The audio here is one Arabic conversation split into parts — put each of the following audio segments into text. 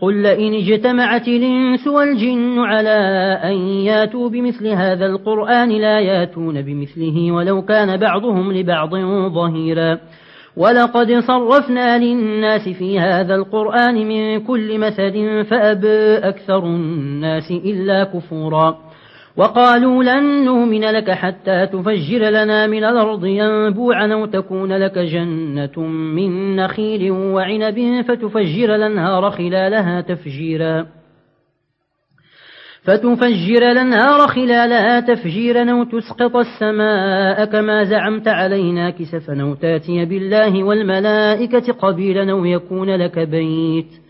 قل لئن اجتمعت الإنس والجن على أن ياتوا بمثل هذا القرآن لا ياتون بمثله ولو كان بعضهم لبعض ظهيرا. ولقد صرفنا للناس في هذا القرآن من كل مثل فأبى أكثر الناس إلا كفورا. وقالوا لن نؤمن لك حتى تفجر لنا من الأرض ينبوعا أو تكون لك جنة من نخيل وعنب فتفجر الأنهار خلالها تفجيرا. فتفجر الأنهار خلالها تفجيرا أو تسقط السماء كما زعمت علينا كسفا أو تاتي بالله والملائكة قبيلا أو يكون لك بيت.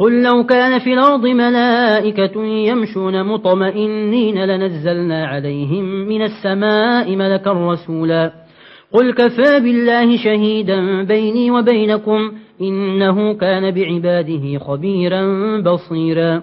قل لو كان في الأرض ملائكة يمشون مطمئنين لنزلنا عليهم من السماء ملكا رسولا. قل كفى بالله شهيدا بيني وبينكم إنه كان بعباده خبيرا بصيرا.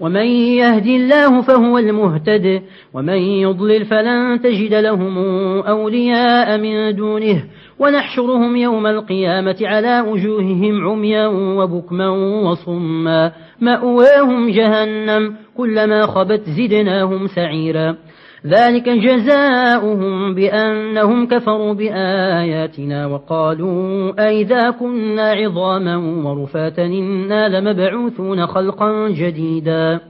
ومن يهد الله فهو المهتد ومن يضلل فلن تجد لهم أولياء من دونه. ونحشرهم يوم القيامة على وجوههم عميا وبكما وصما. مأواهم جهنم كلما خبت زدناهم سعيرا. ذلك جزاؤهم بأنهم كفروا بآياتنا وقالوا أئذا كنا عظاما ورفاتا إنا لمبعوثون خلقا جديدا.